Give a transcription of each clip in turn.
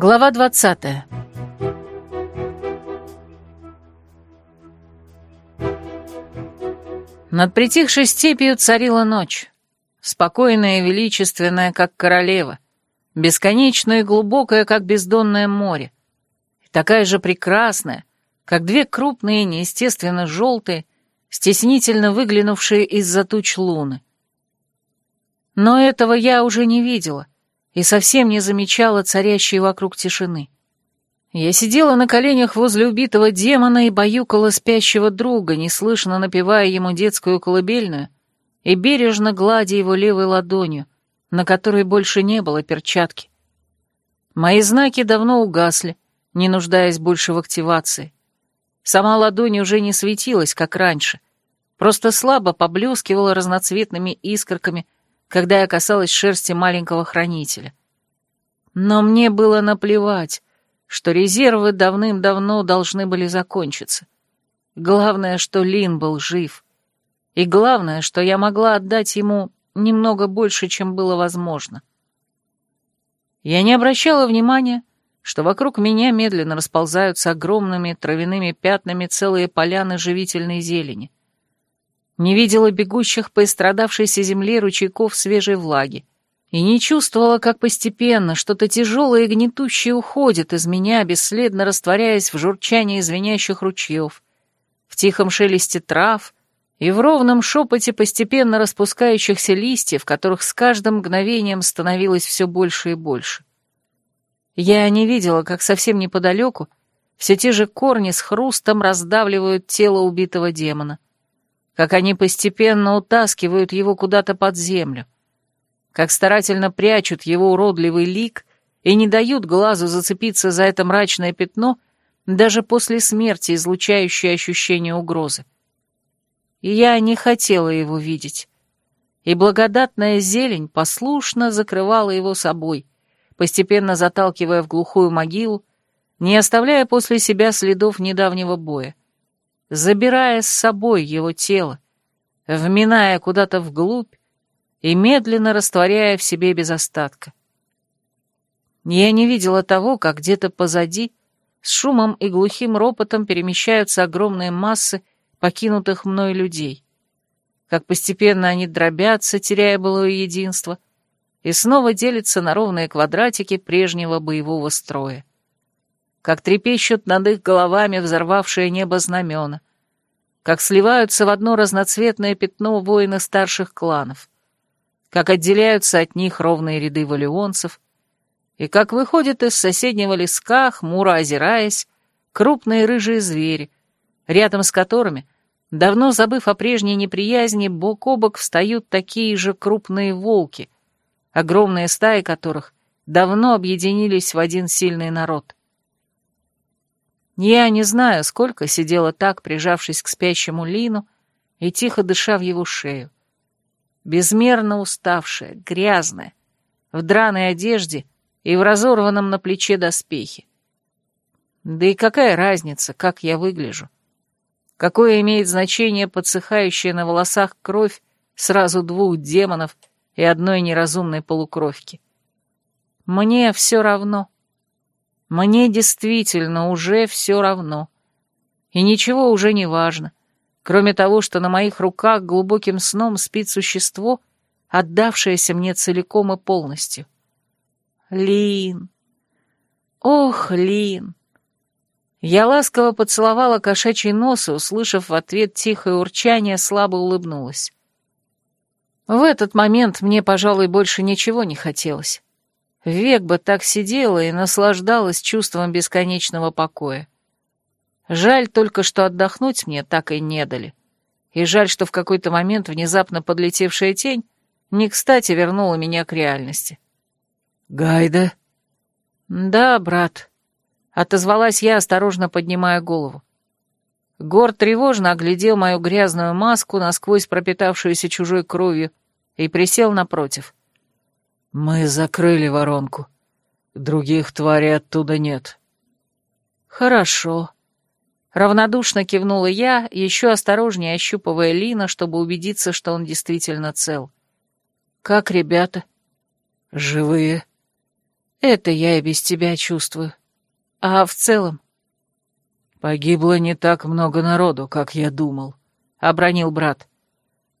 Глава двадцатая. Над притихшей степью царила ночь, спокойная и величественная, как королева, бесконечная и глубокая, как бездонное море, и такая же прекрасная, как две крупные, неестественно желтые, стеснительно выглянувшие из-за туч луны. Но этого я уже не видела — и совсем не замечала царящей вокруг тишины. Я сидела на коленях возле убитого демона и баюкала спящего друга, неслышно напевая ему детскую колыбельную и бережно гладя его левой ладонью, на которой больше не было перчатки. Мои знаки давно угасли, не нуждаясь больше в активации. Сама ладонь уже не светилась, как раньше, просто слабо поблескивала разноцветными искорками — когда я касалась шерсти маленького хранителя. Но мне было наплевать, что резервы давным-давно должны были закончиться. Главное, что Лин был жив. И главное, что я могла отдать ему немного больше, чем было возможно. Я не обращала внимания, что вокруг меня медленно расползаются огромными травяными пятнами целые поляны живительной зелени не видела бегущих по истрадавшейся земле ручейков свежей влаги и не чувствовала, как постепенно что-то тяжелое и гнетущее уходит из меня, бесследно растворяясь в журчании звенящих ручьев, в тихом шелесте трав и в ровном шепоте постепенно распускающихся листьев, которых с каждым мгновением становилось все больше и больше. Я не видела, как совсем неподалеку все те же корни с хрустом раздавливают тело убитого демона — как они постепенно утаскивают его куда-то под землю, как старательно прячут его уродливый лик и не дают глазу зацепиться за это мрачное пятно даже после смерти, излучающее ощущение угрозы. И я не хотела его видеть, и благодатная зелень послушно закрывала его собой, постепенно заталкивая в глухую могилу, не оставляя после себя следов недавнего боя забирая с собой его тело, вминая куда-то вглубь и медленно растворяя в себе без остатка. Я не видела того, как где-то позади с шумом и глухим ропотом перемещаются огромные массы покинутых мной людей, как постепенно они дробятся, теряя былое единство, и снова делятся на ровные квадратики прежнего боевого строя как трепещут над их головами взорвавшее небо знамена, как сливаются в одно разноцветное пятно воины старших кланов, как отделяются от них ровные ряды валионцев, и как выходят из соседнего леска, хмуро озираясь, крупные рыжие звери, рядом с которыми, давно забыв о прежней неприязни, бок о бок встают такие же крупные волки, огромные стаи которых давно объединились в один сильный народ. Я не знаю, сколько сидела так, прижавшись к спящему Лину и тихо дыша в его шею. Безмерно уставшая, грязная, в драной одежде и в разорванном на плече доспехе. Да и какая разница, как я выгляжу? Какое имеет значение подсыхающая на волосах кровь сразу двух демонов и одной неразумной полукровки? Мне все равно. Мне действительно уже все равно. И ничего уже не важно, кроме того, что на моих руках глубоким сном спит существо, отдавшееся мне целиком и полностью. Лин. Ох, Лин. Я ласково поцеловала кошачий нос и, услышав в ответ тихое урчание, слабо улыбнулась. В этот момент мне, пожалуй, больше ничего не хотелось. Век бы так сидела и наслаждалась чувством бесконечного покоя. Жаль только, что отдохнуть мне так и не дали. И жаль, что в какой-то момент внезапно подлетевшая тень не кстати вернула меня к реальности. «Гайда?» «Да, брат», — отозвалась я, осторожно поднимая голову. Гор тревожно оглядел мою грязную маску, насквозь пропитавшуюся чужой кровью, и присел напротив. «Мы закрыли воронку. Других тварей оттуда нет». «Хорошо». Равнодушно кивнула я, еще осторожнее ощупывая Лина, чтобы убедиться, что он действительно цел. «Как ребята?» «Живые». Это я и без тебя чувствую. А в целом? Погибло не так много народу, как я думал, — обронил брат.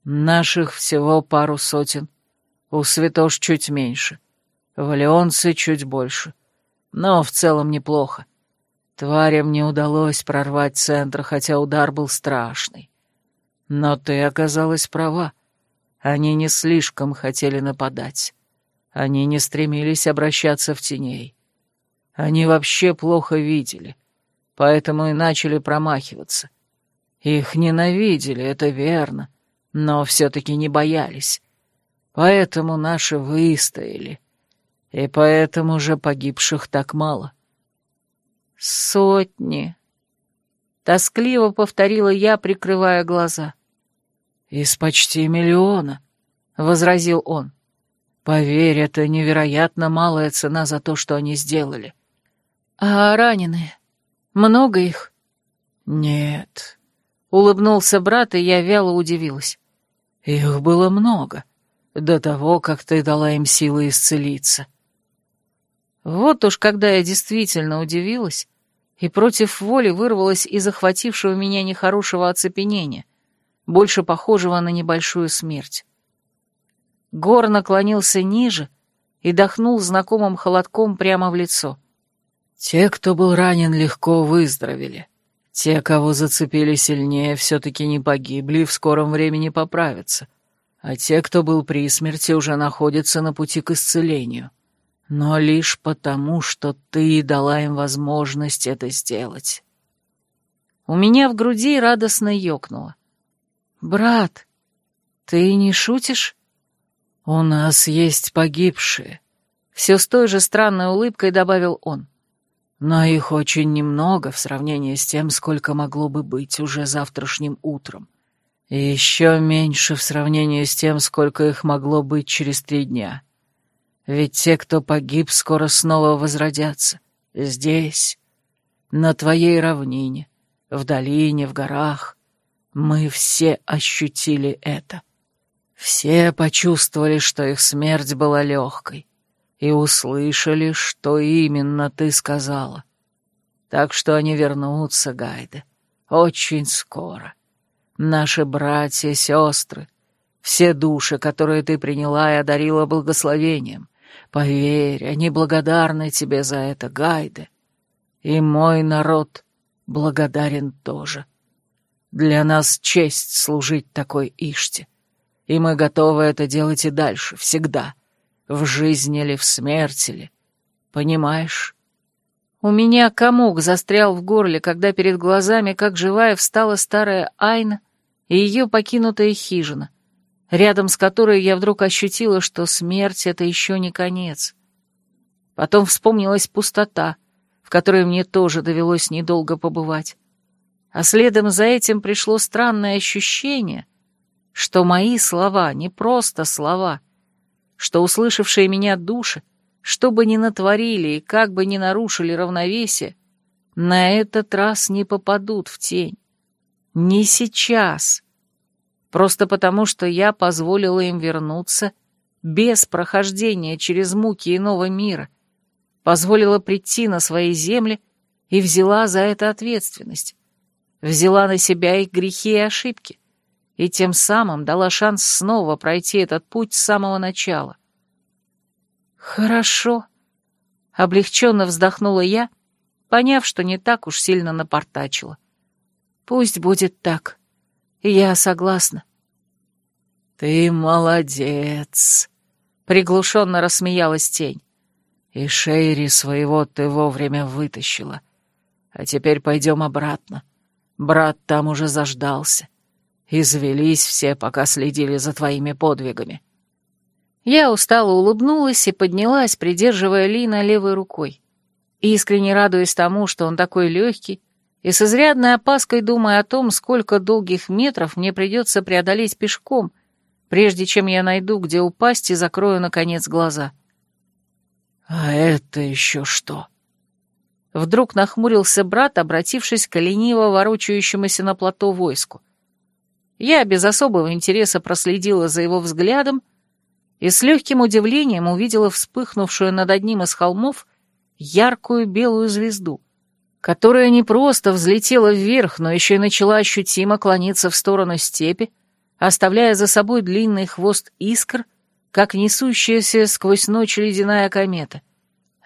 Наших всего пару сотен. У святош чуть меньше. Валионцы чуть больше. Но в целом неплохо. Тварям не удалось прорвать центр, хотя удар был страшный. Но ты оказалась права. Они не слишком хотели нападать. Они не стремились обращаться в теней. Они вообще плохо видели, поэтому и начали промахиваться. Их ненавидели, это верно, но все-таки не боялись. Поэтому наши выстояли. И поэтому же погибших так мало. Сотни. Тоскливо повторила я, прикрывая глаза. «Из почти миллиона», — возразил он. «Поверь, это невероятно малая цена за то, что они сделали». «А раненые? Много их?» «Нет», — улыбнулся брат, и я вяло удивилась. «Их было много, до того, как ты дала им силы исцелиться». Вот уж когда я действительно удивилась и против воли вырвалась из захватившего меня нехорошего оцепенения, больше похожего на небольшую смерть. Гор наклонился ниже и дохнул знакомым холодком прямо в лицо. «Те, кто был ранен, легко выздоровели. Те, кого зацепили сильнее, все-таки не погибли и в скором времени поправятся. А те, кто был при смерти, уже находятся на пути к исцелению но лишь потому, что ты дала им возможность это сделать. У меня в груди радостно ёкнуло. «Брат, ты не шутишь?» «У нас есть погибшие», — все с той же странной улыбкой добавил он. «Но их очень немного в сравнении с тем, сколько могло бы быть уже завтрашним утром. И еще меньше в сравнении с тем, сколько их могло быть через три дня». Ведь те, кто погиб, скоро снова возродятся. Здесь, на твоей равнине, в долине, в горах. Мы все ощутили это. Все почувствовали, что их смерть была легкой, и услышали, что именно ты сказала. Так что они вернутся, Гайда, очень скоро. Наши братья, сестры, все души, которые ты приняла и одарила благословением, Поверь, они благодарны тебе за это, Гайде. И мой народ благодарен тоже. Для нас честь служить такой Иште. И мы готовы это делать и дальше, всегда. В жизни ли, в смерти ли. Понимаешь? У меня комок застрял в горле, когда перед глазами, как живая, встала старая Айна и ее покинутая хижина рядом с которой я вдруг ощутила, что смерть — это еще не конец. Потом вспомнилась пустота, в которой мне тоже довелось недолго побывать. А следом за этим пришло странное ощущение, что мои слова не просто слова, что услышавшие меня души, что бы ни натворили и как бы ни нарушили равновесие, на этот раз не попадут в тень. Не сейчас просто потому, что я позволила им вернуться без прохождения через муки иного мира, позволила прийти на свои земли и взяла за это ответственность, взяла на себя их грехи и ошибки, и тем самым дала шанс снова пройти этот путь с самого начала. «Хорошо», — облегченно вздохнула я, поняв, что не так уж сильно напортачила. «Пусть будет так». Я согласна. Ты молодец, приглушенно рассмеялась тень. И Шейри своего ты вовремя вытащила. А теперь пойдем обратно. Брат там уже заждался. Извелись все, пока следили за твоими подвигами. Я устало улыбнулась и поднялась, придерживая Лина левой рукой, искренне радуясь тому, что он такой легкий, и с изрядной опаской думая о том, сколько долгих метров мне придется преодолеть пешком, прежде чем я найду, где упасть и закрою, наконец, глаза. «А это еще что?» Вдруг нахмурился брат, обратившись к лениво ворочающемуся на плато войску. Я без особого интереса проследила за его взглядом и с легким удивлением увидела вспыхнувшую над одним из холмов яркую белую звезду, которая не просто взлетела вверх, но еще и начала ощутимо клониться в сторону степи, оставляя за собой длинный хвост искр, как несущаяся сквозь ночь ледяная комета.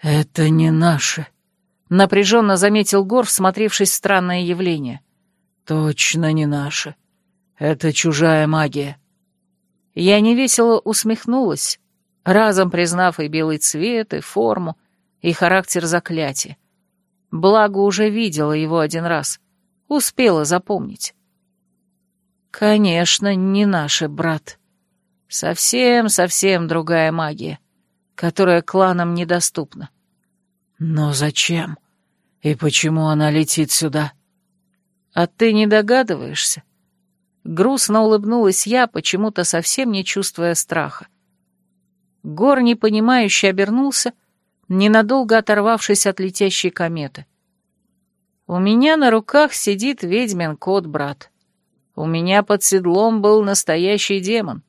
«Это не наше», — напряженно заметил Гор, всмотревшись в странное явление. «Точно не наше. Это чужая магия». Я невесело усмехнулась, разом признав и белый цвет, и форму, и характер заклятия. Благо уже видела его один раз, успела запомнить. Конечно, не наш брат. Совсем-совсем другая магия, которая кланам недоступна. Но зачем? И почему она летит сюда? А ты не догадываешься? Грустно улыбнулась я, почему-то совсем не чувствуя страха. Гор непонимающе обернулся, ненадолго оторвавшись от летящей кометы. У меня на руках сидит ведьмин кот, брат. У меня под седлом был настоящий демон.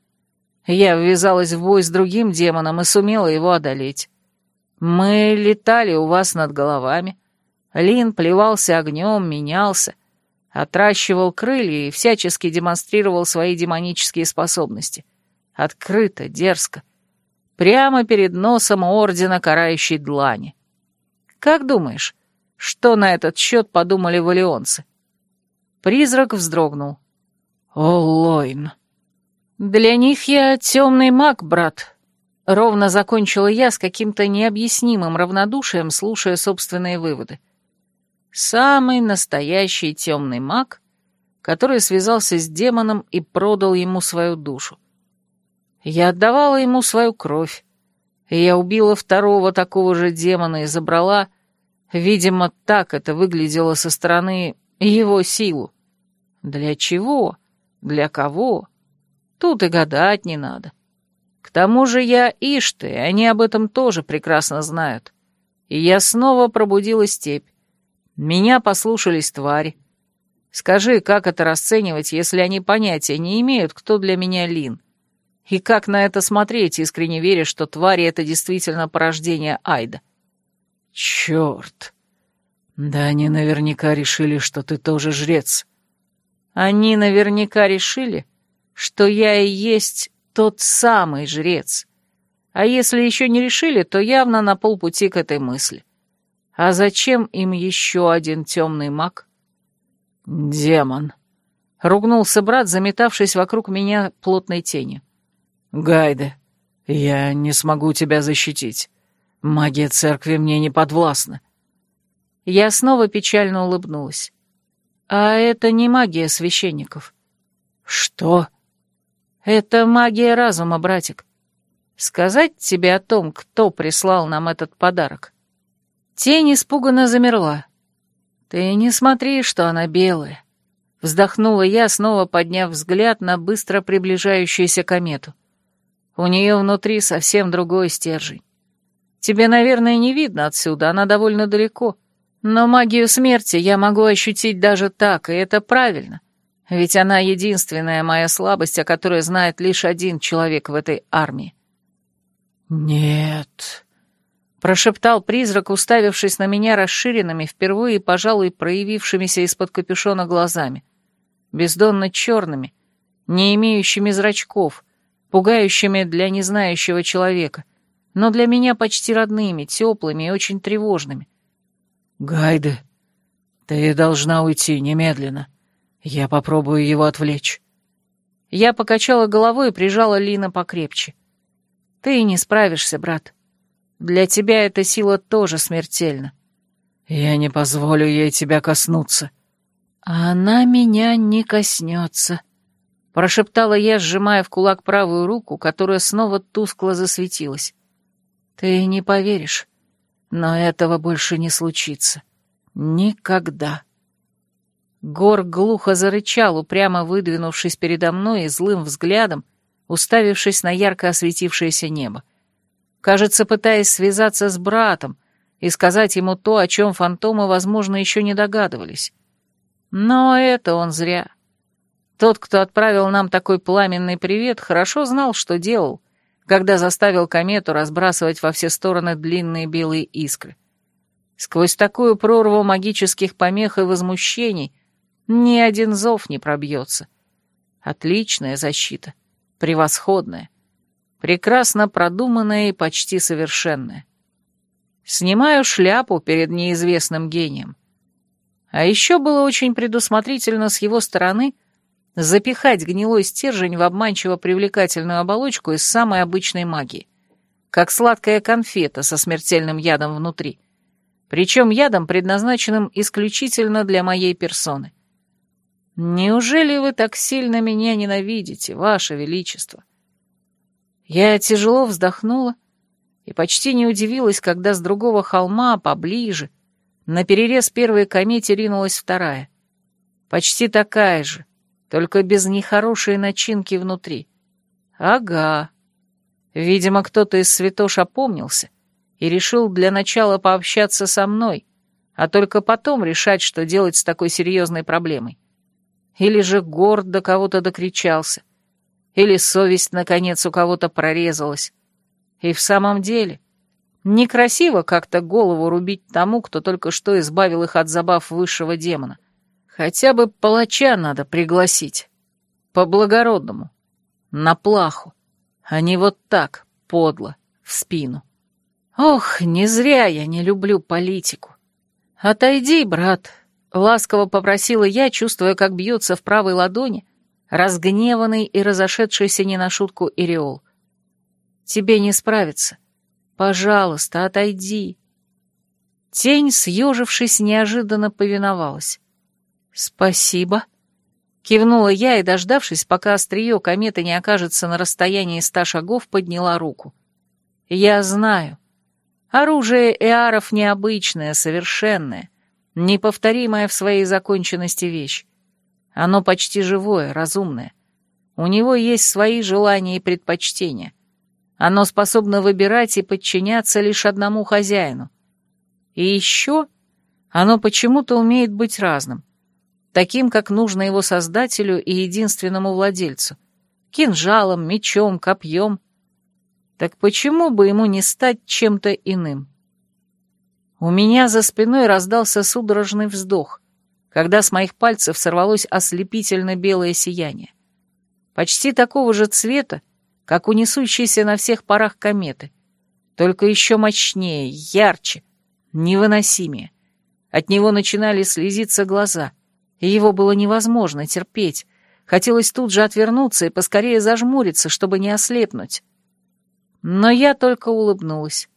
Я ввязалась в бой с другим демоном и сумела его одолеть. Мы летали у вас над головами. Лин плевался огнем, менялся, отращивал крылья и всячески демонстрировал свои демонические способности. Открыто, дерзко. Прямо перед носом ордена карающей длани. Как думаешь, что на этот счет подумали валионцы? Призрак вздрогнул. «О, Лойн!» «Для них я темный маг, брат», — ровно закончила я с каким-то необъяснимым равнодушием, слушая собственные выводы. Самый настоящий темный маг, который связался с демоном и продал ему свою душу. Я отдавала ему свою кровь, я убила второго такого же демона и забрала, видимо, так это выглядело со стороны, его силу. Для чего? Для кого? Тут и гадать не надо. К тому же я Ишты, они об этом тоже прекрасно знают. И я снова пробудила степь. Меня послушались твари. Скажи, как это расценивать, если они понятия не имеют, кто для меня Лин? И как на это смотреть, искренне веря, что твари — это действительно порождение Айда? Черт! Да они наверняка решили, что ты тоже жрец. Они наверняка решили, что я и есть тот самый жрец. А если еще не решили, то явно на полпути к этой мысли. А зачем им еще один темный маг? Демон. Ругнулся брат, заметавшись вокруг меня плотной тенью. Гайде, я не смогу тебя защитить. Магия церкви мне не подвластна. Я снова печально улыбнулась. А это не магия священников. Что? Это магия разума, братик. Сказать тебе о том, кто прислал нам этот подарок? Тень испуганно замерла. «Ты не смотри, что она белая», — вздохнула я, снова подняв взгляд на быстро приближающуюся комету. «У нее внутри совсем другой стержень. Тебе, наверное, не видно отсюда, она довольно далеко. Но магию смерти я могу ощутить даже так, и это правильно. Ведь она единственная моя слабость, о которой знает лишь один человек в этой армии». «Нет», прошептал призрак, уставившись на меня расширенными, впервые, пожалуй, проявившимися из-под капюшона глазами, бездонно черными, не имеющими зрачков, пугающими для незнающего человека, но для меня почти родными, теплыми и очень тревожными. «Гайде, ты должна уйти немедленно. Я попробую его отвлечь». Я покачала головой и прижала Лина покрепче. «Ты не справишься, брат. Для тебя эта сила тоже смертельна. Я не позволю ей тебя коснуться. Она меня не коснется, прошептала я, сжимая в кулак правую руку, которая снова тускло засветилась. Ты не поверишь, но этого больше не случится. Никогда. Гор глухо зарычал, упрямо выдвинувшись передо мной и злым взглядом, уставившись на ярко осветившееся небо кажется, пытаясь связаться с братом и сказать ему то, о чем фантомы, возможно, еще не догадывались. Но это он зря. Тот, кто отправил нам такой пламенный привет, хорошо знал, что делал, когда заставил комету разбрасывать во все стороны длинные белые искры. Сквозь такую прорву магических помех и возмущений ни один зов не пробьется. Отличная защита, превосходная, прекрасно продуманная и почти совершенная. Снимаю шляпу перед неизвестным гением. А еще было очень предусмотрительно с его стороны запихать гнилой стержень в обманчиво привлекательную оболочку из самой обычной магии, как сладкая конфета со смертельным ядом внутри, причем ядом, предназначенным исключительно для моей персоны. Неужели вы так сильно меня ненавидите, ваше величество? Я тяжело вздохнула и почти не удивилась, когда с другого холма, поближе, на перерез первой комете ринулась вторая. Почти такая же, только без нехорошей начинки внутри. Ага. Видимо, кто-то из святош опомнился и решил для начала пообщаться со мной, а только потом решать, что делать с такой серьезной проблемой. Или же горд до кого-то докричался, или совесть, наконец, у кого-то прорезалась. И в самом деле, некрасиво как-то голову рубить тому, кто только что избавил их от забав высшего демона. Хотя бы палача надо пригласить. По-благородному. На плаху. А не вот так, подло, в спину. Ох, не зря я не люблю политику. Отойди, брат, ласково попросила я, чувствуя, как бьется в правой ладони разгневанный и разошедшийся не на шутку Иреол. Тебе не справиться. Пожалуйста, отойди. Тень, съежившись, неожиданно повиновалась. «Спасибо», — кивнула я и, дождавшись, пока острие кометы не окажется на расстоянии ста шагов, подняла руку. «Я знаю. Оружие эаров необычное, совершенное, неповторимая в своей законченности вещь. Оно почти живое, разумное. У него есть свои желания и предпочтения. Оно способно выбирать и подчиняться лишь одному хозяину. И еще оно почему-то умеет быть разным таким, как нужно его создателю и единственному владельцу. Кинжалом, мечом, копьем. Так почему бы ему не стать чем-то иным? У меня за спиной раздался судорожный вздох, когда с моих пальцев сорвалось ослепительно белое сияние. Почти такого же цвета, как у несущейся на всех парах кометы, только еще мощнее, ярче, невыносимее. От него начинали слезиться глаза — и его было невозможно терпеть. Хотелось тут же отвернуться и поскорее зажмуриться, чтобы не ослепнуть. Но я только улыбнулась.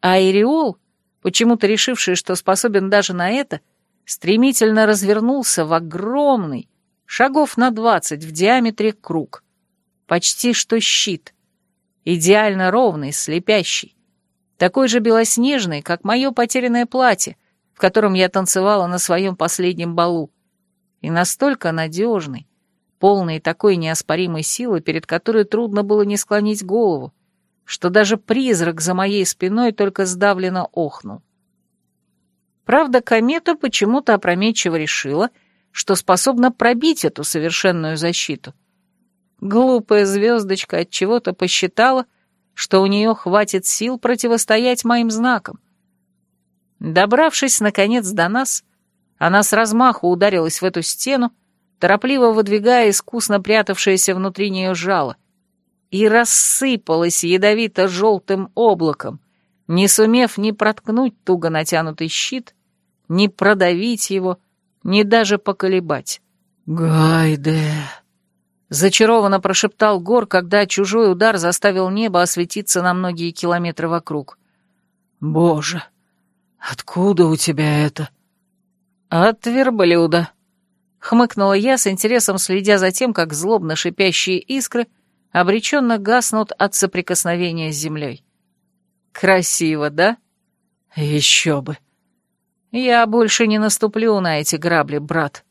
А Иреол, почему-то решивший, что способен даже на это, стремительно развернулся в огромный, шагов на двадцать в диаметре круг. Почти что щит. Идеально ровный, слепящий. Такой же белоснежный, как мое потерянное платье, котором я танцевала на своем последнем балу, и настолько надежный, полный такой неоспоримой силы, перед которой трудно было не склонить голову, что даже призрак за моей спиной только сдавленно охнул. Правда, комета почему-то опрометчиво решила, что способна пробить эту совершенную защиту. Глупая звездочка от чего-то посчитала, что у нее хватит сил противостоять моим знакам, Добравшись, наконец, до нас, она с размаху ударилась в эту стену, торопливо выдвигая искусно прятавшееся внутри нее жало, и рассыпалась ядовито-желтым облаком, не сумев ни проткнуть туго натянутый щит, ни продавить его, ни даже поколебать. «Гайде!» — зачарованно прошептал Гор, когда чужой удар заставил небо осветиться на многие километры вокруг. «Боже!» «Откуда у тебя это?» «От верблюда», — хмыкнула я с интересом, следя за тем, как злобно шипящие искры обреченно гаснут от соприкосновения с землей. «Красиво, да?» «Еще бы!» «Я больше не наступлю на эти грабли, брат».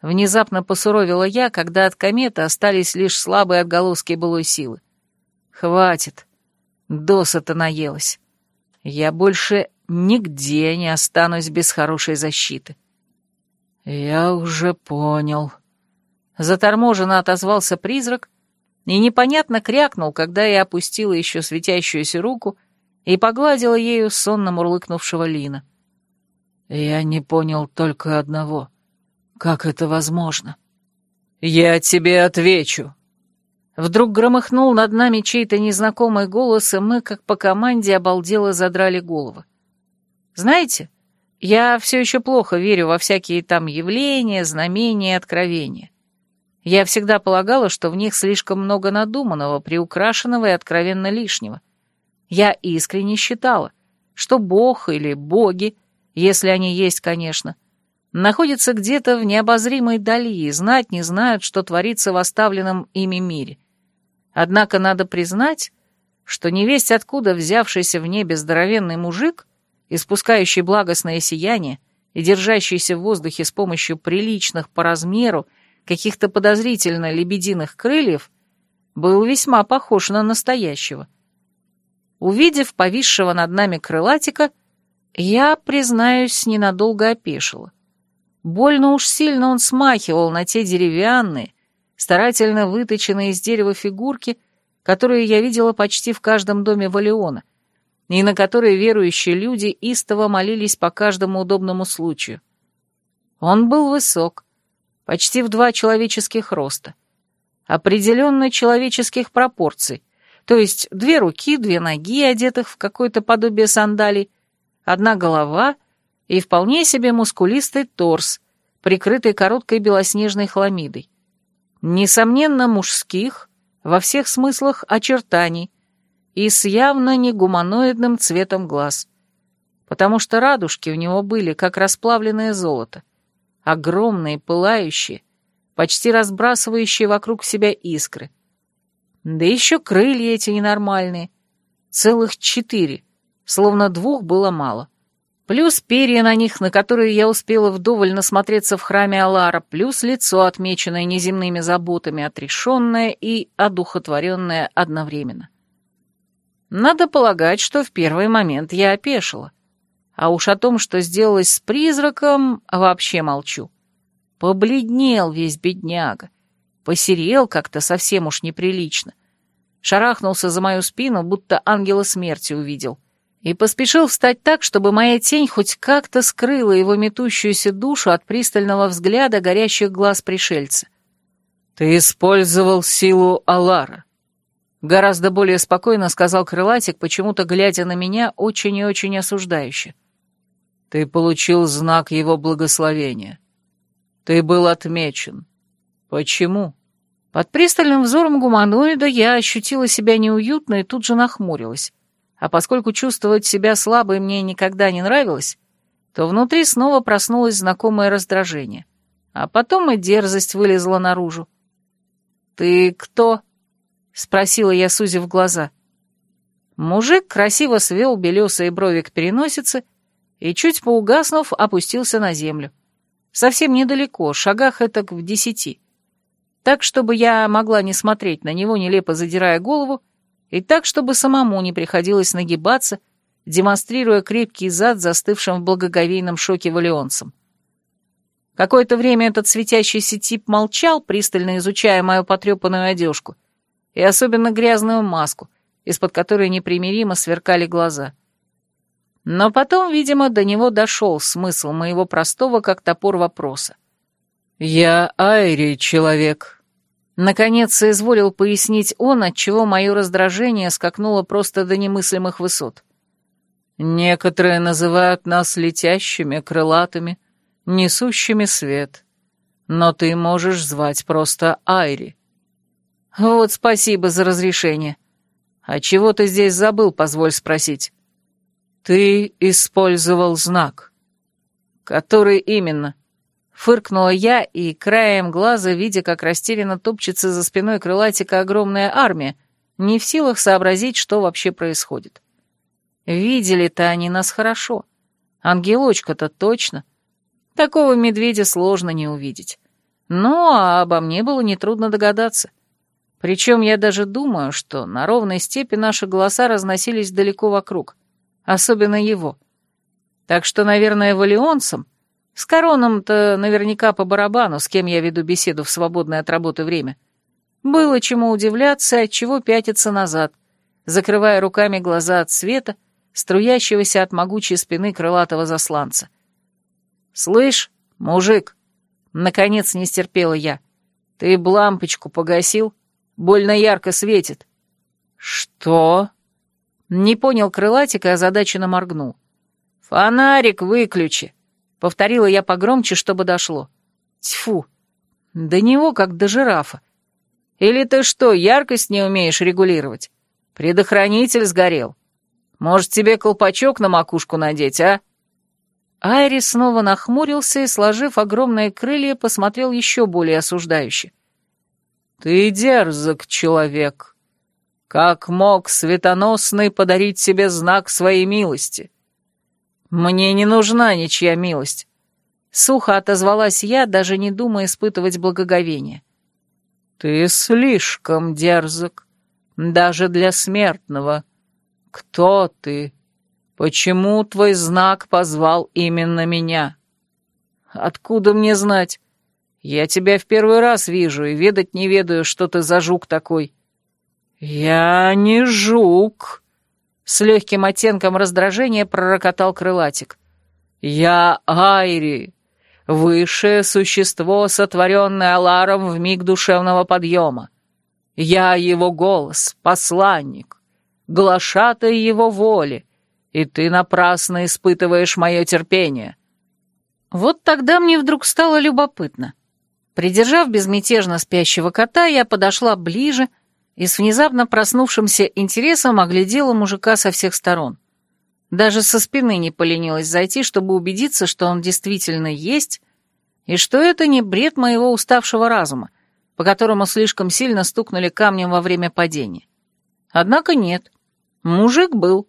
Внезапно посуровила я, когда от кометы остались лишь слабые отголоски былой силы. «Хватит. Досыта наелась. Я больше нигде не останусь без хорошей защиты. Я уже понял. Заторможенно отозвался призрак, и непонятно крякнул, когда я опустила еще светящуюся руку и погладила ею сонно мурлыкнувшего Лина. «Я не понял только одного. Как это возможно?» «Я тебе отвечу!» Вдруг громыхнул над нами чей-то незнакомый голос, и мы, как по команде, обалдело задрали головы. Знаете, я все еще плохо верю во всякие там явления, знамения и откровения. Я всегда полагала, что в них слишком много надуманного, приукрашенного и откровенно лишнего. Я искренне считала, что Бог или боги, если они есть, конечно, находятся где-то в необозримой дали и знать не знают, что творится в оставленном ими мире. Однако надо признать, что невесть откуда взявшийся в небе здоровенный мужик, испускающий благостное сияние и держащийся в воздухе с помощью приличных по размеру каких-то подозрительно лебединых крыльев, был весьма похож на настоящего. Увидев повисшего над нами крылатика, я, признаюсь, ненадолго опешила. Больно уж сильно он смахивал на те деревянные, старательно выточенные из дерева фигурки, которые я видела почти в каждом доме Валиона, и на которые верующие люди истово молились по каждому удобному случаю. Он был высок, почти в два человеческих роста, определенно человеческих пропорций, то есть две руки, две ноги, одетых в какое-то подобие сандалий, одна голова и вполне себе мускулистый торс, прикрытый короткой белоснежной хламидой несомненно, мужских, во всех смыслах очертаний, и с явно не гуманоидным цветом глаз, потому что радужки у него были, как расплавленное золото, огромные, пылающие, почти разбрасывающие вокруг себя искры. Да еще крылья эти ненормальные, целых четыре, словно двух было мало. Плюс перья на них, на которые я успела вдоволь насмотреться в храме Алара, плюс лицо, отмеченное неземными заботами, отрешенное и одухотворенное одновременно. Надо полагать, что в первый момент я опешила. А уж о том, что сделалось с призраком, вообще молчу. Побледнел весь бедняга. Посерел как-то совсем уж неприлично. Шарахнулся за мою спину, будто ангела смерти увидел и поспешил встать так, чтобы моя тень хоть как-то скрыла его метущуюся душу от пристального взгляда горящих глаз пришельца. «Ты использовал силу Алара», — гораздо более спокойно сказал Крылатик, почему-то глядя на меня очень и очень осуждающе. «Ты получил знак его благословения. Ты был отмечен. Почему?» Под пристальным взором гуманоида я ощутила себя неуютно и тут же нахмурилась а поскольку чувствовать себя слабой мне никогда не нравилось, то внутри снова проснулось знакомое раздражение. А потом и дерзость вылезла наружу. «Ты кто?» — спросила я, сузив глаза. Мужик красиво свел белесые брови к переносице и, чуть поугаснув, опустился на землю. Совсем недалеко, шагах этак в десяти. Так, чтобы я могла не смотреть на него, нелепо задирая голову, и так, чтобы самому не приходилось нагибаться, демонстрируя крепкий зад застывшим в благоговейном шоке валионцам. Какое-то время этот светящийся тип молчал, пристально изучая мою потрепанную одежку, и особенно грязную маску, из-под которой непримиримо сверкали глаза. Но потом, видимо, до него дошел смысл моего простого как топор вопроса. «Я Айри, человек», Наконец соизволил пояснить он, отчего мое раздражение скакнуло просто до немыслимых высот. «Некоторые называют нас летящими, крылатыми, несущими свет. Но ты можешь звать просто Айри». «Вот спасибо за разрешение. А чего ты здесь забыл, позволь спросить?» «Ты использовал знак». «Который именно?» Фыркнула я и, краем глаза, видя, как растерянно топчется за спиной крылатика огромная армия, не в силах сообразить, что вообще происходит. Видели-то они нас хорошо. Ангелочка-то точно. Такого медведя сложно не увидеть. Ну, а обо мне было нетрудно догадаться. Причем я даже думаю, что на ровной степи наши голоса разносились далеко вокруг, особенно его. Так что, наверное, валионцам с короном-то наверняка по барабану, с кем я веду беседу в свободное от работы время. Было чему удивляться и отчего пятиться назад, закрывая руками глаза от света, струящегося от могучей спины крылатого засланца. «Слышь, мужик!» — наконец не стерпела я. «Ты б лампочку погасил? Больно ярко светит». «Что?» Не понял крылатик и озадаченно моргнул. «Фонарик выключи!» — повторила я погромче, чтобы дошло. «Тьфу! До него как до жирафа. Или ты что, яркость не умеешь регулировать? Предохранитель сгорел. Может, тебе колпачок на макушку надеть, а?» Айри снова нахмурился и, сложив огромные крылья, посмотрел еще более осуждающе. «Ты дерзок, человек. Как мог светоносный подарить себе знак своей милости?» «Мне не нужна ничья милость», — сухо отозвалась я, даже не думая испытывать благоговение. «Ты слишком дерзок, даже для смертного. Кто ты? Почему твой знак позвал именно меня?» «Откуда мне знать? Я тебя в первый раз вижу и ведать не ведаю, что ты за жук такой». «Я не жук», с легким оттенком раздражения пророкотал крылатик. «Я Айри, высшее существо, сотворенное Аларом в миг душевного подъема. Я его голос, посланник, глашатай его воли, и ты напрасно испытываешь мое терпение». Вот тогда мне вдруг стало любопытно. Придержав безмятежно спящего кота, я подошла ближе и с внезапно проснувшимся интересом оглядела мужика со всех сторон. Даже со спины не поленилась зайти, чтобы убедиться, что он действительно есть, и что это не бред моего уставшего разума, по которому слишком сильно стукнули камнем во время падения. Однако нет, мужик был,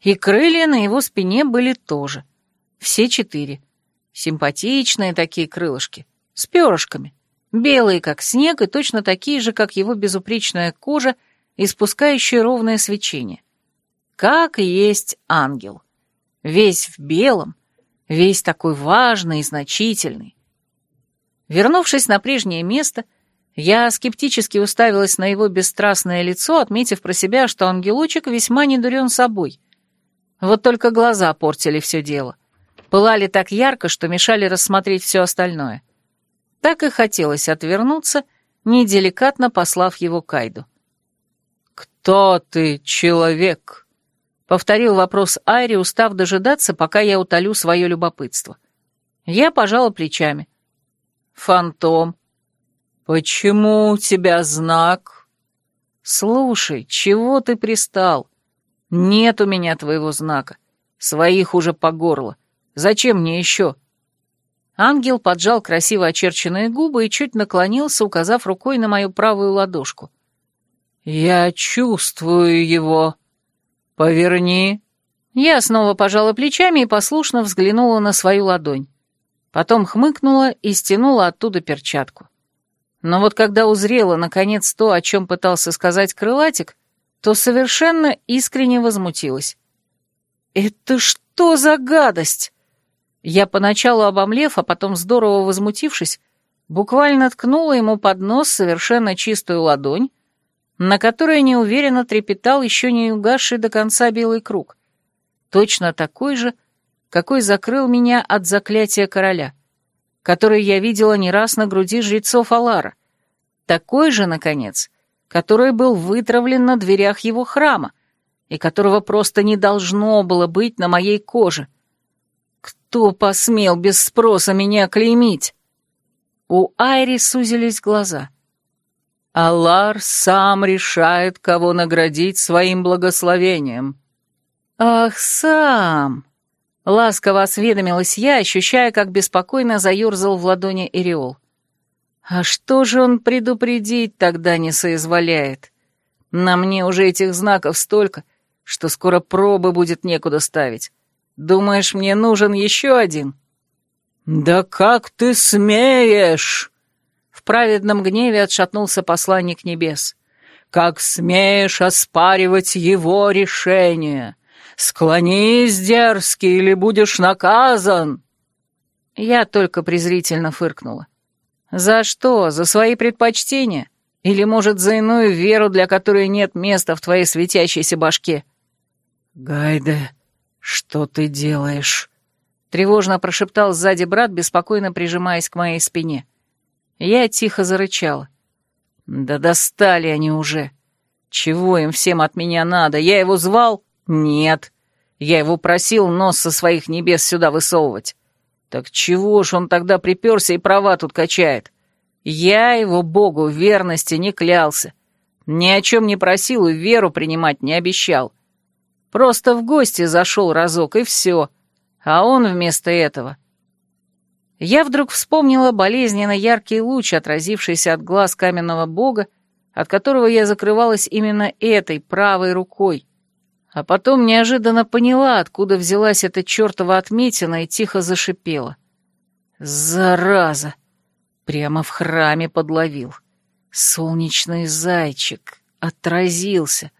и крылья на его спине были тоже. Все четыре. Симпатичные такие крылышки, с перышками. Белые, как снег, и точно такие же, как его безупречная кожа, испускающая ровное свечение. Как и есть ангел. Весь в белом, весь такой важный и значительный. Вернувшись на прежнее место, я скептически уставилась на его бесстрастное лицо, отметив про себя, что ангелочек весьма недурен собой. Вот только глаза портили все дело. Пылали так ярко, что мешали рассмотреть все остальное. Так и хотелось отвернуться, неделикатно послав его Кайду. «Кто ты, человек?» — повторил вопрос Айри, устав дожидаться, пока я утолю свое любопытство. Я пожала плечами. «Фантом. Почему у тебя знак?» «Слушай, чего ты пристал? Нет у меня твоего знака. Своих уже по горло. Зачем мне еще?» Ангел поджал красиво очерченные губы и чуть наклонился, указав рукой на мою правую ладошку. «Я чувствую его. Поверни». Я снова пожала плечами и послушно взглянула на свою ладонь. Потом хмыкнула и стянула оттуда перчатку. Но вот когда узрела, наконец, то, о чем пытался сказать крылатик, то совершенно искренне возмутилась. «Это что за гадость?» Я поначалу обомлев, а потом здорово возмутившись, буквально ткнула ему под нос совершенно чистую ладонь, на которой неуверенно трепетал еще не угасший до конца белый круг, точно такой же, какой закрыл меня от заклятия короля, который я видела не раз на груди жрецов Алара, такой же, наконец, который был вытравлен на дверях его храма, и которого просто не должно было быть на моей коже — кто посмел без спроса меня клеймить? У Айри сузились глаза. Аллар сам решает, кого наградить своим благословением. Ах, сам! Ласково осведомилась я, ощущая, как беспокойно заерзал в ладони Иреол. А что же он предупредить тогда не соизволяет? На мне уже этих знаков столько, что скоро пробы будет некуда ставить. Думаешь, мне нужен еще один?» «Да как ты смеешь!» В праведном гневе отшатнулся посланник небес. «Как смеешь оспаривать его решение! Склонись, дерзкий, или будешь наказан!» Я только презрительно фыркнула. «За что? За свои предпочтения? Или, может, за иную веру, для которой нет места в твоей светящейся башке?» «Гайде, что ты делаешь?» Тревожно прошептал сзади брат, беспокойно прижимаясь к моей спине. Я тихо зарычала. «Да достали они уже! Чего им всем от меня надо? Я его звал? Нет. Я его просил нос со своих небес сюда высовывать. Так чего ж он тогда приперся и права тут качает? Я его богу верности не клялся. Ни о чем не просил и веру принимать не обещал. Просто в гости зашел разок, и все. А он вместо этого... Я вдруг вспомнила болезненно яркий луч, отразившийся от глаз каменного бога, от которого я закрывалась именно этой правой рукой. А потом неожиданно поняла, откуда взялась эта чертова отметина, и тихо зашипела. «Зараза!» Прямо в храме подловил. Солнечный зайчик отразился.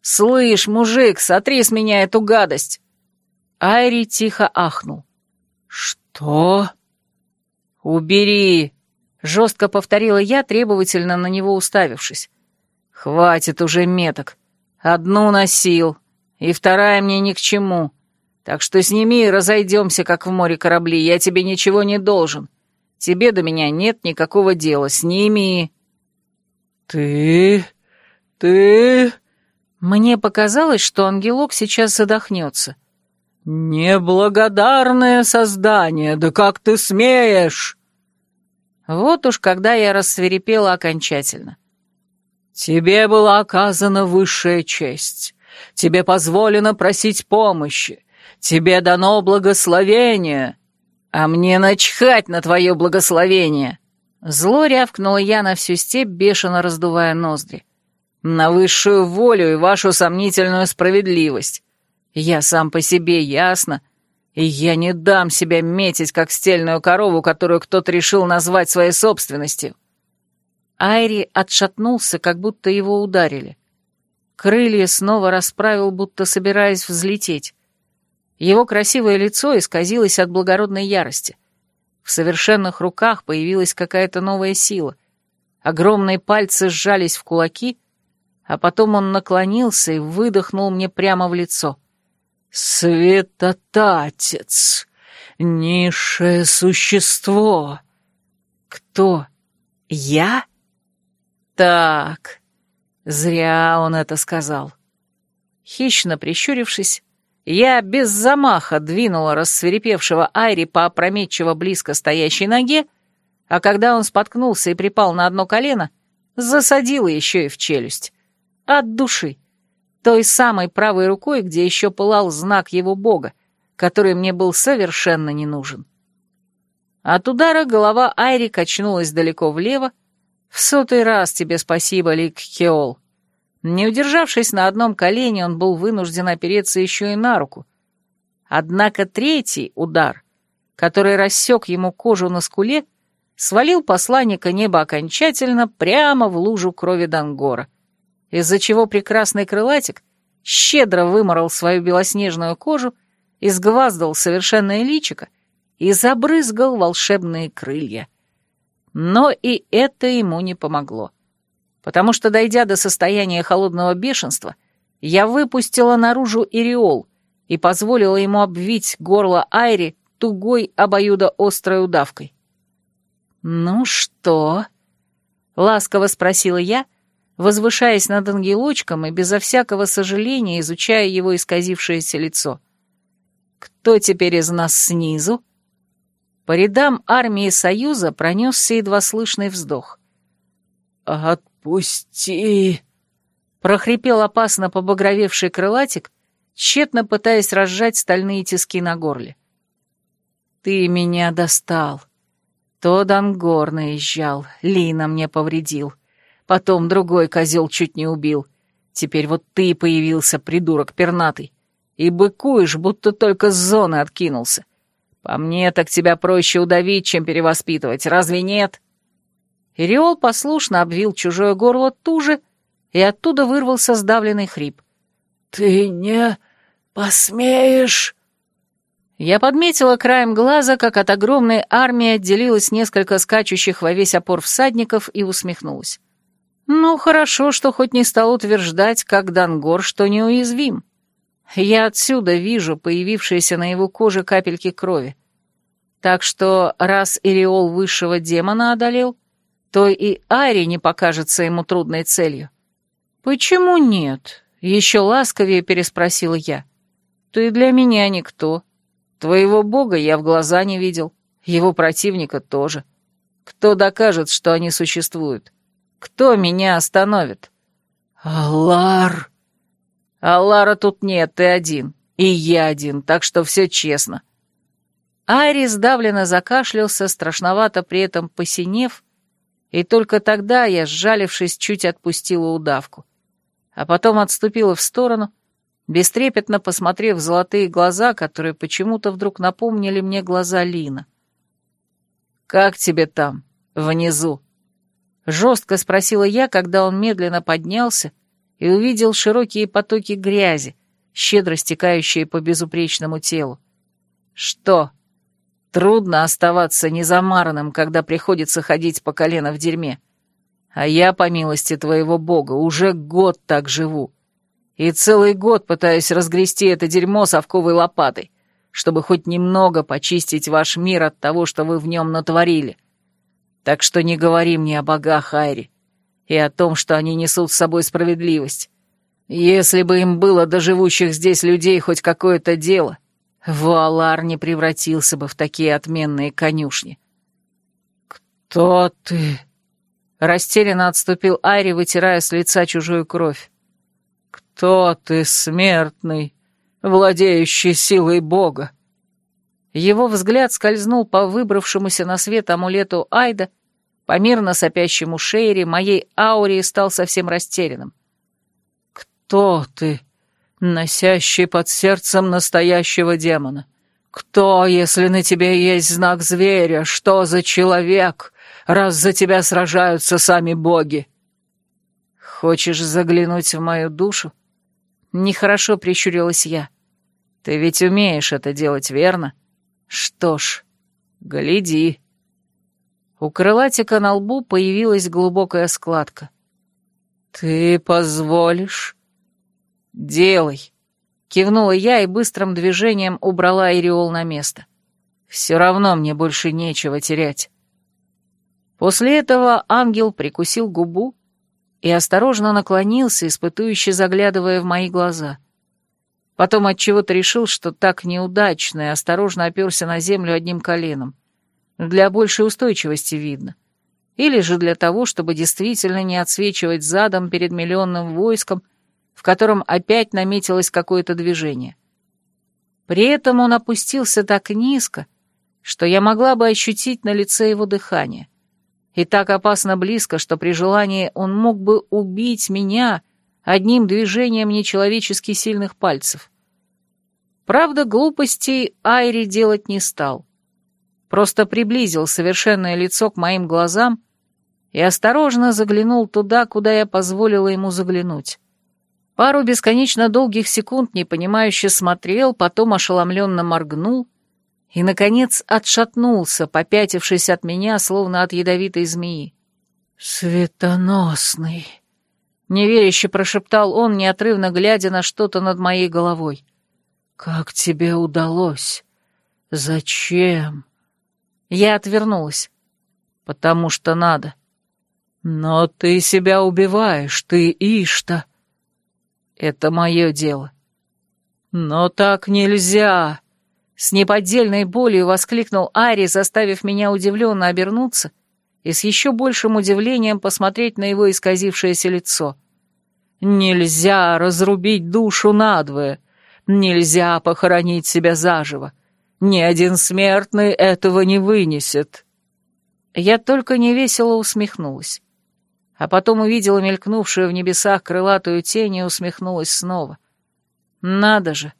«Слышь, мужик, сотри с меня эту гадость!» Айри тихо ахнул. «Что?» «Убери!» — жестко повторила я, требовательно на него уставившись. «Хватит уже меток. Одну носил, и вторая мне ни к чему. Так что сними и разойдемся, как в море корабли. Я тебе ничего не должен. Тебе до меня нет никакого дела. Сними». «Ты... ты...» Мне показалось, что ангелок сейчас задохнется. «Неблагодарное создание! Да как ты смеешь!» Вот уж когда я рассверепела окончательно. «Тебе была оказана высшая честь. Тебе позволено просить помощи. Тебе дано благословение. А мне начхать на твое благословение!» Зло рявкнула я на всю степь, бешено раздувая ноздри. «На высшую волю и вашу сомнительную справедливость. Я сам по себе, ясно? И я не дам себя метить, как стельную корову, которую кто-то решил назвать своей собственностью». Айри отшатнулся, как будто его ударили. Крылья снова расправил, будто собираясь взлететь. Его красивое лицо исказилось от благородной ярости. В совершенных руках появилась какая-то новая сила. Огромные пальцы сжались в кулаки, а потом он наклонился и выдохнул мне прямо в лицо — «Светотатец! Низшее существо!» «Кто? Я?» «Так, зря он это сказал». Хищно прищурившись, я без замаха двинула рассверепевшего Айри по опрометчиво близко стоящей ноге, а когда он споткнулся и припал на одно колено, засадила еще и в челюсть. От души той самой правой рукой, где еще пылал знак его бога, который мне был совершенно не нужен. От удара голова Айри качнулась далеко влево. В сотый раз тебе спасибо, Лик Хеол. Не удержавшись на одном колене, он был вынужден опереться еще и на руку. Однако третий удар, который рассек ему кожу на скуле, свалил посланника неба окончательно прямо в лужу крови Дангора — из-за чего прекрасный крылатик щедро выморал свою белоснежную кожу, изгваздал совершенное личико и забрызгал волшебные крылья. Но и это ему не помогло, потому что, дойдя до состояния холодного бешенства, я выпустила наружу ириол и позволила ему обвить горло Айри тугой обоюдоострой удавкой. «Ну что?» — ласково спросила я, — возвышаясь над ангелочком и безо всякого сожаления изучая его исказившееся лицо. «Кто теперь из нас снизу?» По рядам армии Союза пронесся едва слышный вздох. «Отпусти!» — прохрипел опасно побагровевший крылатик, тщетно пытаясь разжать стальные тиски на горле. «Ты меня достал. То Дангор наезжал, Лина мне повредил. Потом другой козел чуть не убил. Теперь вот ты появился, придурок пернатый. И быкуешь, будто только с зоны откинулся. По мне, так тебя проще удавить, чем перевоспитывать, разве нет?» Ириол послушно обвил чужое горло туже, и оттуда вырвался сдавленный хрип. «Ты не посмеешь...» Я подметила краем глаза, как от огромной армии отделилось несколько скачущих во весь опор всадников и усмехнулась. Ну, хорошо, что хоть не стал утверждать, как Дангор, что неуязвим. Я отсюда вижу появившиеся на его коже капельки крови. Так что, раз Иреол высшего демона одолел, то и Ари не покажется ему трудной целью. «Почему нет?» — еще ласковее переспросила я. «Ты для меня никто. Твоего бога я в глаза не видел, его противника тоже. Кто докажет, что они существуют? Кто меня остановит?» «Аллар!» «Аллара тут нет, ты один, и я один, так что все честно». Ари сдавленно закашлялся, страшновато при этом посинев, и только тогда я, сжалившись, чуть отпустила удавку. А потом отступила в сторону, бестрепетно посмотрев в золотые глаза, которые почему-то вдруг напомнили мне глаза Лина. «Как тебе там, внизу?» Жестко спросила я, когда он медленно поднялся и увидел широкие потоки грязи, щедро стекающие по безупречному телу. «Что?» Трудно оставаться незамаранным, когда приходится ходить по колено в дерьме. А я, по милости твоего бога, уже год так живу. И целый год пытаюсь разгрести это дерьмо совковой лопатой, чтобы хоть немного почистить ваш мир от того, что вы в нем натворили. Так что не говори мне о богах, Айри, и о том, что они несут с собой справедливость. Если бы им было до живущих здесь людей хоть какое-то дело, Вуалар не превратился бы в такие отменные конюшни. «Кто ты?» Растерянно отступил Айри, вытирая с лица чужую кровь. «Кто ты, смертный, владеющий силой Бога?» Его взгляд скользнул по выбравшемуся на свет амулету Айда, по мирно сопящему Шейре, моей ауре стал совсем растерянным. «Кто ты?» носящий под сердцем настоящего демона. Кто, если на тебе есть знак зверя, что за человек, раз за тебя сражаются сами боги? Хочешь заглянуть в мою душу? Нехорошо прищурилась я. Ты ведь умеешь это делать, верно? Что ж, гляди. У крылатика на лбу появилась глубокая складка. «Ты позволишь?» «Делай!» — кивнула я и быстрым движением убрала Ириол на место. «Все равно мне больше нечего терять». После этого ангел прикусил губу и осторожно наклонился, испытующе заглядывая в мои глаза. Потом отчего-то решил, что так неудачно, и осторожно оперся на землю одним коленом. Для большей устойчивости видно. Или же для того, чтобы действительно не отсвечивать задом перед миллионным войском — в котором опять наметилось какое-то движение. При этом он опустился так низко, что я могла бы ощутить на лице его дыхание. И так опасно близко, что при желании он мог бы убить меня одним движением нечеловечески сильных пальцев. Правда, глупостей Айри делать не стал. Просто приблизил совершенное лицо к моим глазам и осторожно заглянул туда, куда я позволила ему заглянуть. Пару бесконечно долгих секунд непонимающе смотрел, потом ошеломленно моргнул и, наконец, отшатнулся, попятившись от меня, словно от ядовитой змеи. «Светоносный!» — неверяще прошептал он, неотрывно глядя на что-то над моей головой. «Как тебе удалось? Зачем?» Я отвернулась. «Потому что надо». «Но ты себя убиваешь, ты Ишта!» Это мое дело. Но так нельзя! С неподдельной болью воскликнул Ари, заставив меня удивленно обернуться и с еще большим удивлением посмотреть на его исказившееся лицо. Нельзя разрубить душу надвое, нельзя похоронить себя заживо. Ни один смертный этого не вынесет. Я только невесело усмехнулась а потом увидела мелькнувшую в небесах крылатую тень и усмехнулась снова. Надо же!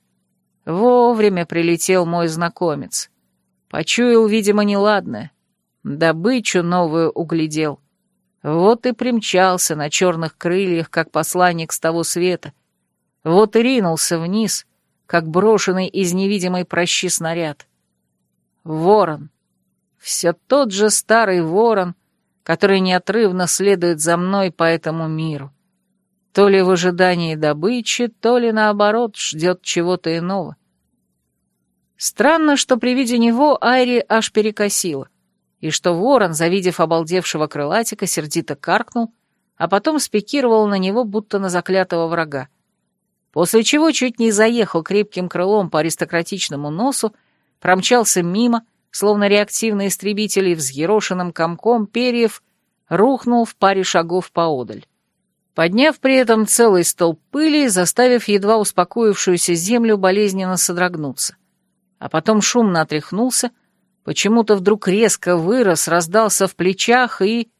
Вовремя прилетел мой знакомец. Почуял, видимо, неладное. Добычу новую углядел. Вот и примчался на черных крыльях, как посланник с того света. Вот и ринулся вниз, как брошенный из невидимой прощи снаряд. Ворон. Все тот же старый ворон — который неотрывно следует за мной по этому миру. То ли в ожидании добычи, то ли, наоборот, ждет чего-то иного. Странно, что при виде него Айри аж перекосила, и что ворон, завидев обалдевшего крылатика, сердито каркнул, а потом спикировал на него, будто на заклятого врага. После чего чуть не заехал крепким крылом по аристократичному носу, промчался мимо, словно реактивный истребитель, и взъерошенным комком перьев рухнул в паре шагов поодаль. Подняв при этом целый столб пыли, заставив едва успокоившуюся землю болезненно содрогнуться. А потом шумно отряхнулся, почему-то вдруг резко вырос, раздался в плечах и...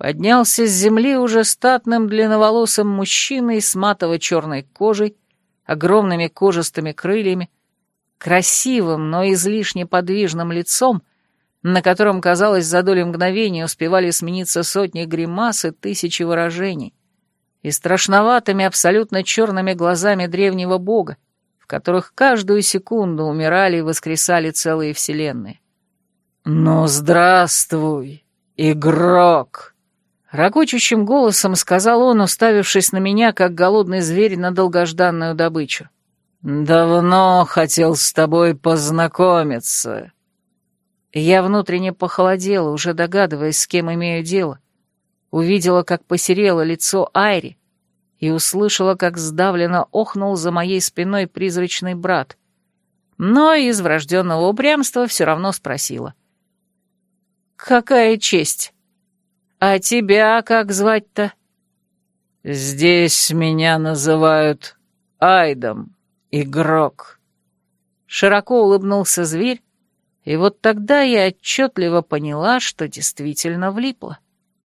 Поднялся с земли уже статным длинноволосым мужчиной с матово-черной кожей, огромными кожистыми крыльями, красивым, но излишне подвижным лицом, на котором, казалось, за доли мгновения успевали смениться сотни гримас и тысячи выражений, и страшноватыми абсолютно черными глазами древнего бога, которых каждую секунду умирали и воскресали целые вселенные. «Ну, здравствуй, игрок!» Рокочущим голосом сказал он, уставившись на меня, как голодный зверь на долгожданную добычу. «Давно хотел с тобой познакомиться». Я внутренне похолодела, уже догадываясь, с кем имею дело. Увидела, как посерело лицо Айри, и услышала, как сдавленно охнул за моей спиной призрачный брат. Но из врожденного упрямства все равно спросила. «Какая честь? А тебя как звать-то?» «Здесь меня называют Айдом, игрок». Широко улыбнулся зверь, и вот тогда я отчетливо поняла, что действительно влипла.